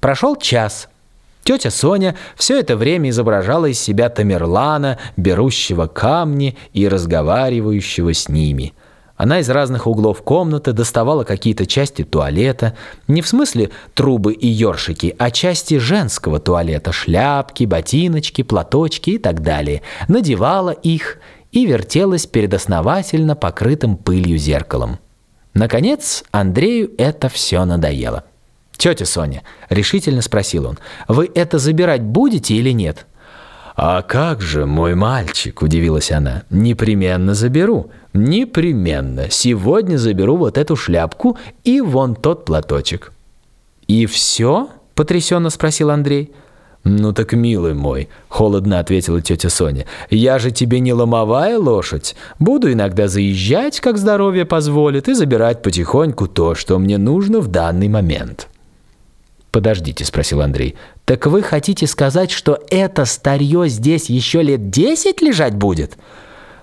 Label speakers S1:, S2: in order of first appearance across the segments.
S1: Прошел час. Тетя Соня все это время изображала из себя Тамерлана, берущего камни и разговаривающего с ними. Она из разных углов комнаты доставала какие-то части туалета, не в смысле трубы и ёршики, а части женского туалета, шляпки, ботиночки, платочки и так далее, надевала их и вертелась перед основательно покрытым пылью зеркалом. Наконец, Андрею это все надоело. «Тетя Соня», — решительно спросил он, — «вы это забирать будете или нет?»
S2: «А как же, мой мальчик?» – удивилась она. «Непременно заберу. Непременно. Сегодня заберу вот эту шляпку и вон тот платочек».
S1: «И все?» – потрясенно спросил Андрей.
S2: «Ну так, милый мой», – холодно ответила тетя Соня, – «я же тебе не ломовая лошадь. Буду иногда заезжать, как здоровье позволит, и забирать потихоньку то, что мне нужно в данный момент».
S1: «Подождите», – спросил Андрей. «Так вы хотите сказать, что это старье здесь еще лет десять лежать будет?»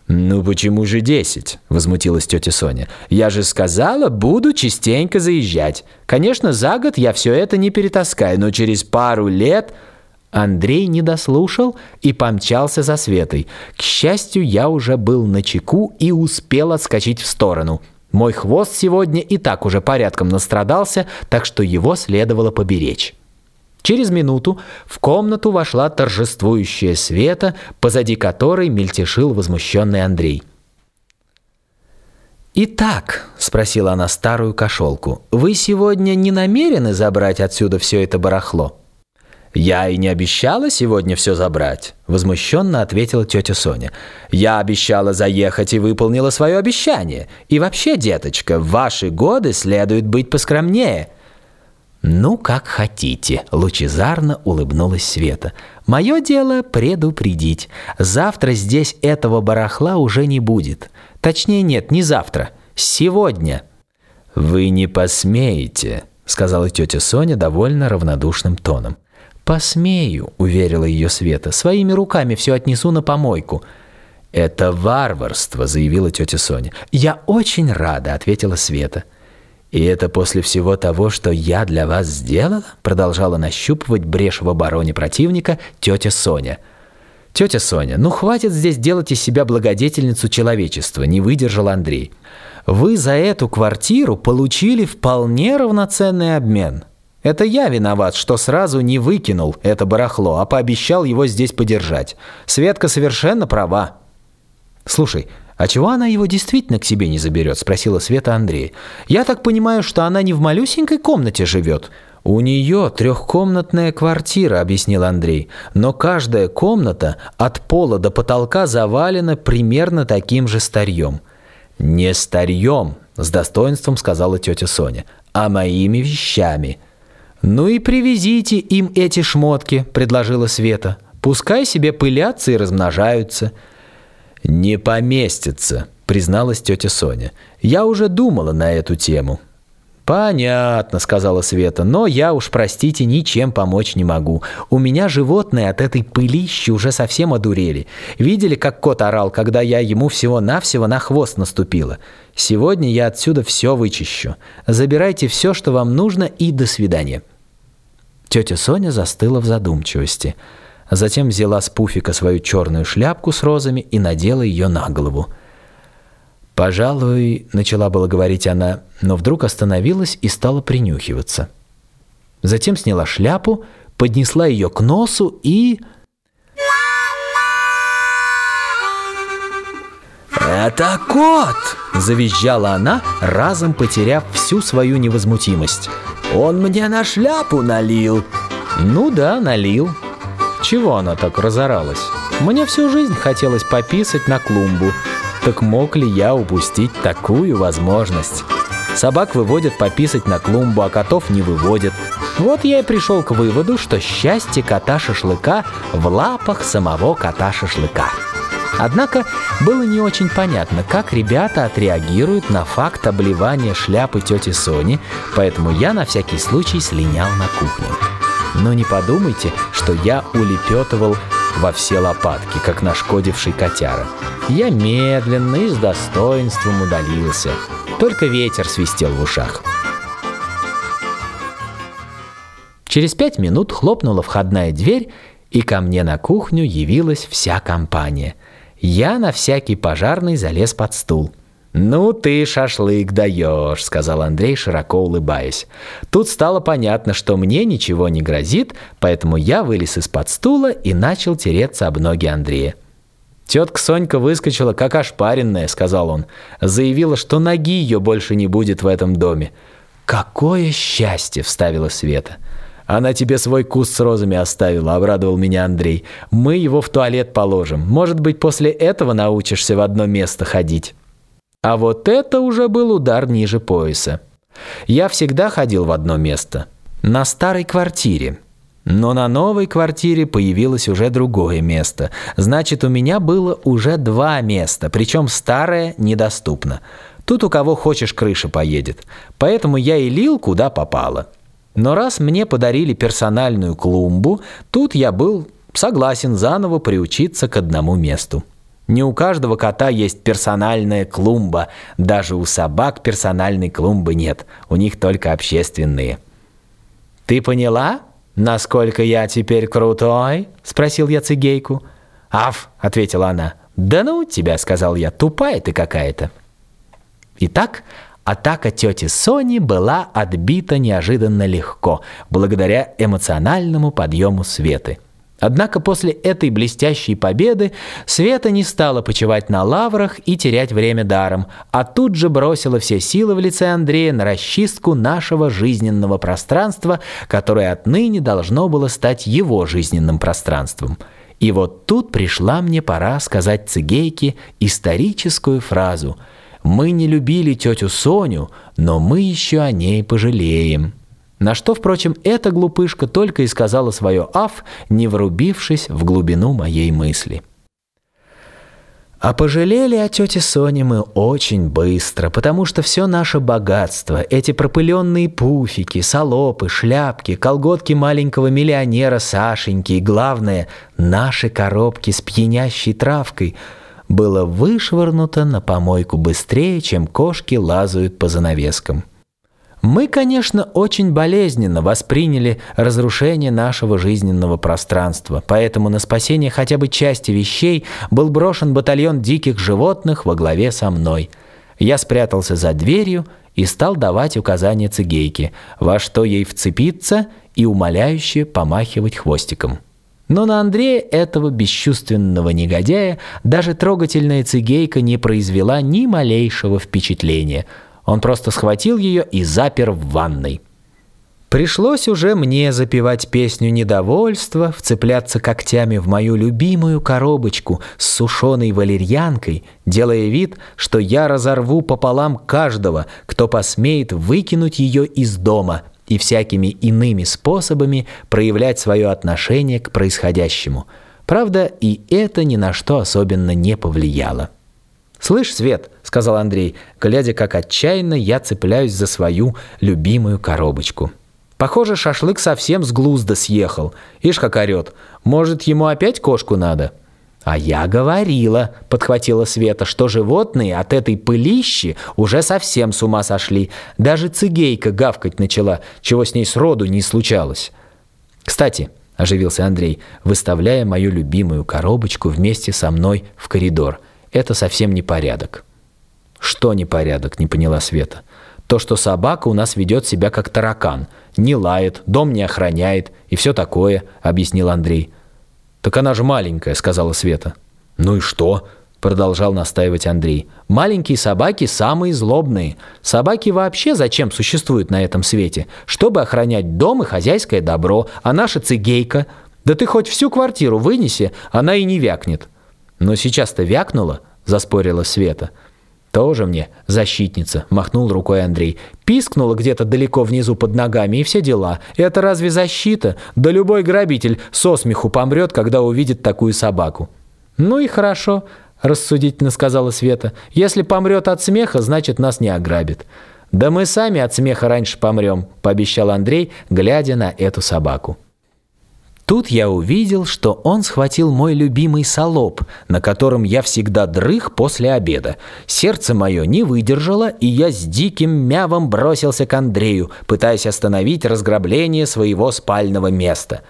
S2: «Ну почему же десять?» – возмутилась тетя Соня. «Я же сказала, буду частенько заезжать. Конечно, за год я все это не перетаскаю, но через пару лет...»
S1: Андрей не дослушал и помчался за Светой. К счастью, я уже был на чеку и успел отскочить в сторону. Мой хвост сегодня и так уже порядком настрадался, так что его следовало поберечь. Через минуту в комнату вошла торжествующая Света, позади которой мельтешил возмущенный Андрей. «Итак», — спросила она старую кошелку, — «вы сегодня не намерены забрать отсюда все это барахло?»
S2: «Я и не обещала сегодня все забрать», — возмущенно ответила тетя Соня. «Я обещала заехать и выполнила свое обещание. И вообще, деточка, в ваши годы следует быть поскромнее».
S1: «Ну, как хотите», — лучезарно улыбнулась Света. «Мое дело предупредить. Завтра здесь этого барахла уже не будет. Точнее, нет, не завтра. Сегодня».
S2: «Вы не посмеете», — сказала тетя Соня довольно равнодушным тоном.
S1: «Посмею», — уверила ее Света. «Своими руками все отнесу на помойку».
S2: «Это варварство», — заявила тетя Соня.
S1: «Я очень рада», — ответила Света.
S2: «И это после всего того, что я для вас сделала?» Продолжала нащупывать брешь в обороне противника тетя Соня.
S1: «Тетя Соня, ну хватит здесь делать из себя благодетельницу человечества», — не выдержал Андрей. «Вы за эту квартиру получили вполне равноценный обмен». Это я виноват, что сразу не выкинул это барахло, а пообещал его здесь подержать. Светка совершенно права. Слушай, а чего она его действительно к себе не заберет? Спросила Света Андрея. Я так понимаю, что она не в малюсенькой комнате живет. «У нее трехкомнатная квартира», — объяснил Андрей. «Но каждая комната от пола до потолка завалена примерно таким же старьем».
S2: «Не старьем», — с достоинством сказала тетя Соня, «а моими вещами».
S1: «Ну и привезите им эти шмотки», — предложила Света. «Пускай себе пылятся и размножаются».
S2: «Не поместится», — призналась тетя Соня. «Я уже думала на эту тему».
S1: «Понятно», — сказала Света, «но я уж, простите, ничем помочь не могу. У меня животные от этой пылищи уже совсем одурели. Видели, как кот орал, когда я ему всего-навсего на хвост наступила? Сегодня я отсюда все вычищу. Забирайте все, что вам нужно, и до свидания». Тетя Соня застыла в задумчивости. Затем взяла с пуфика свою черную шляпку с розами и надела ее на голову. «Пожалуй», — начала было говорить она, но вдруг остановилась и стала принюхиваться. Затем сняла шляпу, поднесла ее к носу и...
S2: «Это кот!»
S1: – завизжала она, разом потеряв всю свою невозмутимость.
S2: Он мне на шляпу налил.
S1: Ну да, налил. Чего она так разоралась? Мне всю жизнь хотелось пописать на клумбу. Так мог ли я упустить такую возможность? Собак выводят пописать на клумбу, а котов не выводят. Вот я и пришел к выводу, что счастье кота-шашлыка в лапах самого кота-шашлыка. Однако было не очень понятно, как ребята отреагируют на факт обливания шляпы тети Сони, поэтому я на всякий случай слинял на кухню. Но не подумайте, что я улепетывал во все лопатки, как нашкодивший котяра. Я медленно и с достоинством удалился. Только ветер свистел в ушах.
S2: Через пять минут хлопнула входная дверь, и ко мне на кухню явилась вся компания. Я на всякий пожарный залез под стул. «Ну ты шашлык даешь», — сказал Андрей, широко улыбаясь. Тут стало понятно, что мне ничего не грозит, поэтому я вылез из-под стула и начал тереться об ноги Андрея. «Тетка Сонька выскочила, как ошпаренная», — сказал он. Заявила, что ноги ее больше не будет в этом доме. «Какое счастье!» — вставила Света. «Она тебе свой куст с розами оставила», — обрадовал меня Андрей. «Мы его в туалет положим. Может быть, после этого научишься в одно место ходить». А вот это уже был удар ниже пояса. Я всегда ходил в одно место. На старой квартире. Но на новой квартире появилось уже другое место. Значит, у меня было уже два места, причем старое недоступно. Тут у кого хочешь крыша поедет. Поэтому я и лил куда попало. Но раз мне подарили персональную клумбу, тут я был согласен заново приучиться к одному месту. Не у каждого кота есть персональная клумба. Даже у собак персональной клумбы нет. У них только общественные. «Ты поняла?» «Насколько я теперь крутой?» — спросил я цигейку. «Аф!» — ответила она. «Да ну тебя!» — сказал я. «Тупая ты какая-то!» Итак, атака тети Сони была отбита неожиданно легко, благодаря эмоциональному подъему Светы. Однако после этой блестящей победы Света не стала почивать на лаврах и терять время даром, а тут же бросила все силы в лице Андрея на расчистку нашего жизненного пространства, которое отныне должно было стать его жизненным пространством. И вот тут пришла мне пора сказать цигейке историческую фразу «Мы не любили тетю Соню, но мы еще о ней пожалеем». На что, впрочем, эта глупышка только и сказала свое «аф», не врубившись в глубину моей мысли. А пожалели о тете Соне мы очень быстро, потому что все наше богатство, эти пропыленные пуфики, салопы, шляпки, колготки маленького миллионера Сашеньки и, главное, наши коробки с пьянящей травкой было вышвырнуто на помойку быстрее, чем кошки лазают по занавескам. Мы, конечно, очень болезненно восприняли разрушение нашего жизненного пространства, поэтому на спасение хотя бы части вещей был брошен батальон диких животных во главе со мной. Я спрятался за дверью и стал давать указания цигейке, во что ей вцепиться и умоляюще помахивать хвостиком. Но на Андрея этого бесчувственного негодяя даже трогательная цигейка не произвела ни малейшего впечатления – он просто схватил ее и запер в ванной. Пришлось уже мне запевать песню недовольства, вцепляться когтями в мою любимую коробочку с сушеной валерьянкой, делая вид, что я разорву пополам каждого, кто посмеет выкинуть ее из дома и всякими иными способами проявлять свое отношение к происходящему. Правда, и это ни на что особенно не повлияло. «Слышь, Свет», — сказал Андрей, глядя, как отчаянно я цепляюсь за свою любимую коробочку. «Похоже, шашлык совсем с глузда съехал. Ишь, как орет. Может, ему опять кошку надо?» «А я говорила», — подхватила Света, «что животные от этой пылищи уже совсем с ума сошли. Даже цигейка гавкать начала, чего с ней сроду не случалось». «Кстати», — оживился Андрей, выставляя мою любимую коробочку вместе со мной в коридор — это совсем не порядок. Что не порядок, не поняла Света. То, что собака у нас ведет себя как таракан. Не лает, дом не охраняет и все такое, объяснил Андрей. Так она же маленькая, сказала Света. Ну и что? Продолжал настаивать Андрей. Маленькие собаки самые злобные. Собаки вообще зачем существуют на этом свете? Чтобы охранять дом и хозяйское добро. А наша цигейка... Да ты хоть всю квартиру вынеси, она и не вякнет. Но сейчас-то вякнула, заспорила Света. Тоже мне защитница, махнул рукой Андрей. Пискнула где-то далеко внизу под ногами и все дела. Это разве защита? Да любой грабитель со смеху помрет, когда увидит такую собаку. Ну и хорошо, рассудительно сказала Света. Если помрет от смеха, значит нас не ограбит. Да мы сами от смеха раньше помрем, пообещал Андрей, глядя на эту собаку. Тут я увидел, что он схватил мой любимый солоб, на котором я всегда дрых после обеда. Сердце мое не выдержало, и я с диким мявом бросился к Андрею, пытаясь остановить разграбление своего спального места.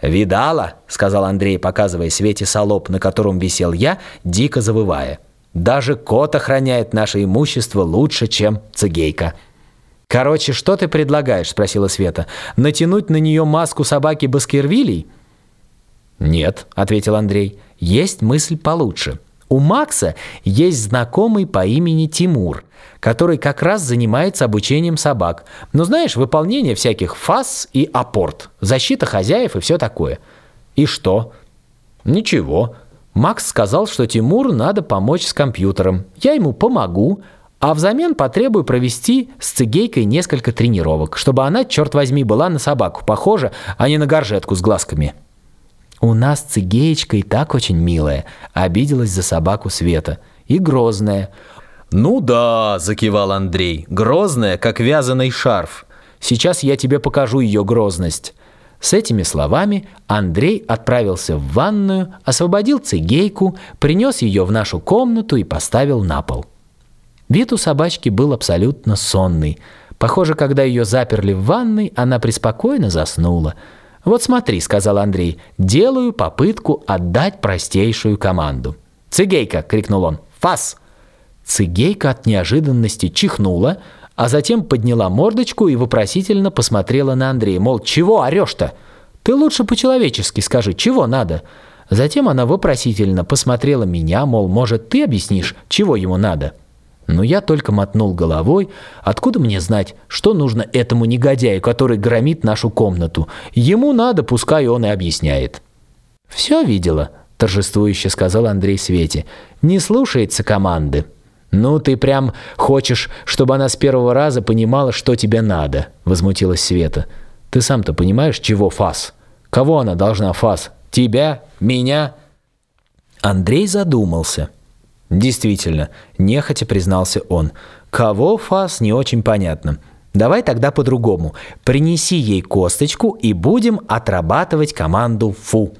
S2: «Видала?» — сказал Андрей, показывая Свете солоб, на котором висел я, дико завывая. «Даже кот охраняет наше имущество лучше, чем цигейка». «Короче, что ты предлагаешь?» – спросила Света. «Натянуть на нее маску собаки Баскервилей?» «Нет», – ответил Андрей. «Есть мысль получше. У Макса есть знакомый по имени Тимур, который как раз занимается обучением собак. Ну, знаешь, выполнение всяких фаз и апорт, защита хозяев и все такое». «И что?» «Ничего». Макс сказал, что Тимуру надо помочь с компьютером. Я ему помогу, а взамен потребую провести с цигейкой несколько тренировок, чтобы она, черт возьми, была на собаку похожа, а не на горжетку с глазками. «У нас цигеечка и так очень милая», — обиделась за собаку Света. «И грозная».
S1: «Ну да», — закивал Андрей, — «грозная, как вязаный шарф.
S2: Сейчас я тебе покажу ее грозность». С этими словами Андрей отправился в ванную, освободил цигейку, принес ее в нашу комнату и поставил на пол. Вид у собачки был абсолютно сонный. Похоже, когда ее заперли в ванной, она преспокойно заснула. «Вот смотри», — сказал Андрей, — «делаю попытку отдать простейшую команду». «Цигейка!» — крикнул он. «Фас!» Цигейка от неожиданности чихнула, а затем подняла мордочку и вопросительно посмотрела на Андрея, мол, «Чего орешь-то? Ты лучше по-человечески скажи, чего надо?» Затем она вопросительно посмотрела меня, мол, может, ты объяснишь, чего ему надо?» Но я только мотнул головой. Откуда мне знать, что нужно этому негодяю, который громит нашу комнату? Ему надо, пускай он и объясняет. «Все видела», — торжествующе сказал Андрей Свете. «Не слушается команды». «Ну, ты прям хочешь, чтобы она с первого раза понимала, что тебе надо», — возмутилась Света. «Ты сам-то понимаешь, чего фас? Кого она должна фас? Тебя? Меня?» Андрей задумался. Действительно, нехотя признался он. Кого фас не очень понятно. Давай тогда по-другому. Принеси ей косточку и будем отрабатывать команду «фу».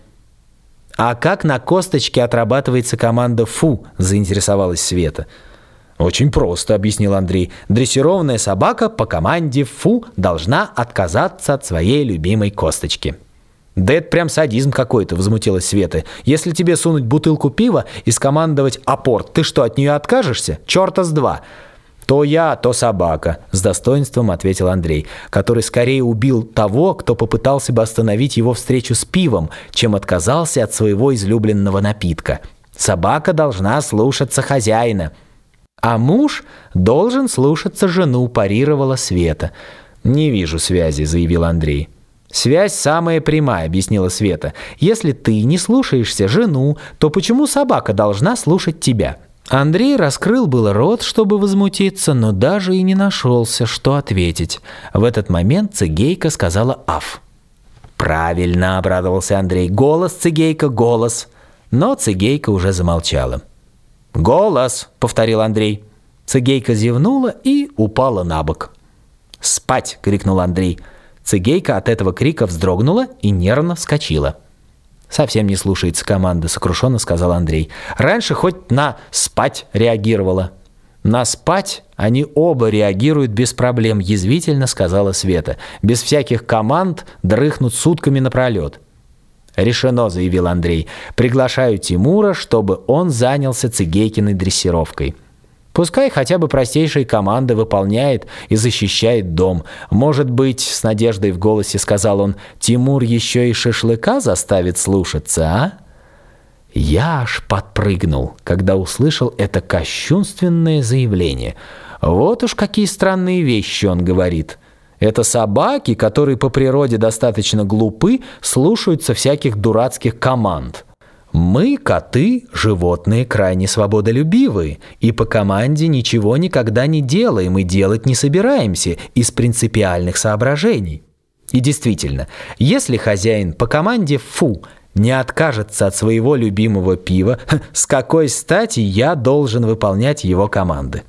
S2: «А как на косточке отрабатывается команда «фу»?» – заинтересовалась Света. «Очень просто», – объяснил Андрей. «Дрессированная собака по команде «фу» должна отказаться от своей любимой косточки». «Да это прям садизм какой-то», — возмутилась Света. «Если тебе сунуть бутылку пива и скомандовать «апорт», ты что, от нее откажешься? Черта с два!» «То я, то собака», — с достоинством ответил Андрей, который скорее убил того, кто попытался бы остановить его встречу с пивом, чем отказался от своего излюбленного напитка. «Собака должна слушаться хозяина». «А муж должен слушаться жену», — парировала Света. «Не вижу связи», — заявил Андрей. «Связь самая прямая», — объяснила Света. «Если ты не слушаешься жену, то почему собака должна слушать тебя?» Андрей раскрыл был рот, чтобы возмутиться, но даже и не нашелся, что ответить. В этот момент Цигейка сказала «Аф». «Правильно», — обрадовался Андрей. «Голос, Цигейка, голос». Но Цигейка уже замолчала. «Голос», — повторил Андрей. Цигейка зевнула и упала на бок. «Спать!» — крикнул Андрей. Цигейка от этого крика вздрогнула и нервно вскочила. «Совсем не слушается команда», — сокрушенно сказал Андрей. «Раньше хоть на «спать» реагировала». «На спать они оба реагируют без проблем», — язвительно сказала Света. «Без всяких команд дрыхнут сутками напролет». «Решено», — заявил Андрей. «Приглашаю Тимура, чтобы он занялся Цигейкиной дрессировкой». Пускай хотя бы простейшие команды выполняет и защищает дом. Может быть, с надеждой в голосе сказал он, Тимур еще и шашлыка заставит слушаться, а? Я аж подпрыгнул, когда услышал это кощунственное заявление. Вот уж какие странные вещи он говорит. Это собаки, которые по природе достаточно глупы, слушаются всяких дурацких команд. Мы, коты, животные крайне свободолюбивые, и по команде ничего никогда не делаем и делать не собираемся из принципиальных соображений. И действительно, если хозяин по команде «фу» не откажется от своего любимого пива, с какой стати я должен выполнять его команды?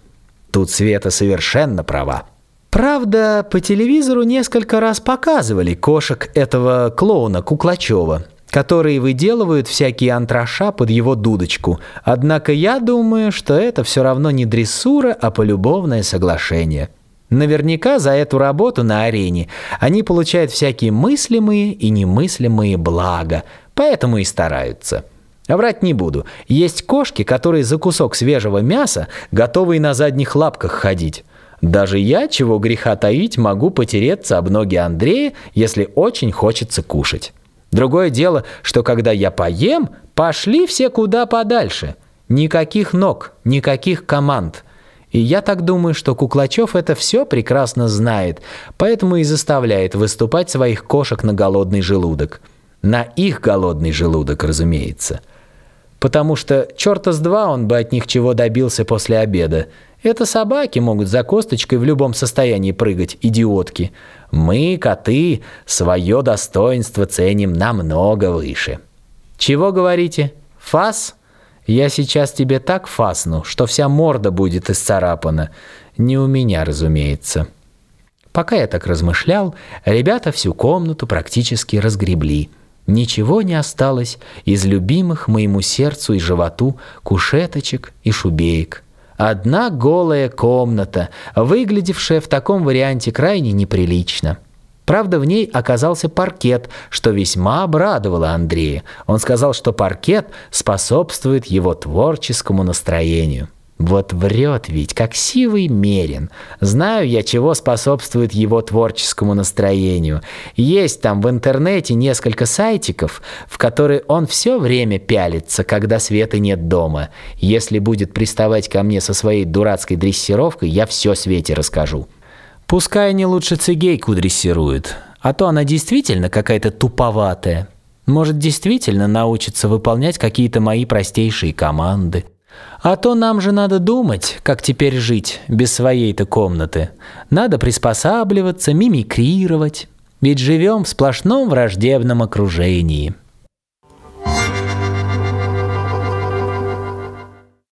S2: Тут Света совершенно права.
S1: Правда, по телевизору несколько раз показывали кошек этого клоуна Куклачева, которые выделывают всякие антраша под его дудочку. Однако я думаю, что это все равно не дрессура, а полюбовное соглашение. Наверняка за эту работу на арене они получают всякие мыслимые и немыслимые блага, поэтому и стараются. Врать не буду. Есть кошки, которые за кусок свежего мяса готовы и на задних лапках ходить. Даже я, чего греха таить, могу потереться об ноги Андрея, если очень хочется кушать. Другое дело, что когда я поем, пошли все куда подальше. Никаких ног, никаких команд. И я так думаю, что Куклачев это все прекрасно знает, поэтому и заставляет выступать своих кошек на голодный желудок. На их голодный желудок, разумеется. Потому что черта с два он бы от них чего добился после обеда. Это собаки могут за косточкой в любом состоянии прыгать, идиотки. Мы, коты, свое достоинство ценим намного выше. Чего говорите? Фас? Я сейчас тебе так фасну, что вся морда будет исцарапана. Не у меня, разумеется. Пока я так размышлял, ребята всю комнату практически разгребли. Ничего не осталось из любимых моему сердцу и животу кушеточек и шубеек. Одна голая комната, выглядевшая в таком варианте крайне неприлично. Правда, в ней оказался паркет, что весьма обрадовало Андрея. Он сказал, что паркет способствует его творческому настроению. Вот врет ведь, как сивый мерин. Знаю я, чего способствует его творческому настроению. Есть там в интернете несколько сайтиков, в которые он все время пялится, когда Светы нет дома. Если будет приставать ко мне со своей дурацкой дрессировкой, я все Свете расскажу. Пускай они лучше цигейку дрессируют, а то она действительно какая-то туповатая. Может, действительно научится выполнять какие-то мои простейшие команды. А то нам же надо думать, как теперь жить без своей-то комнаты. Надо приспосабливаться, мимикрировать. Ведь живем в сплошном враждебном окружении.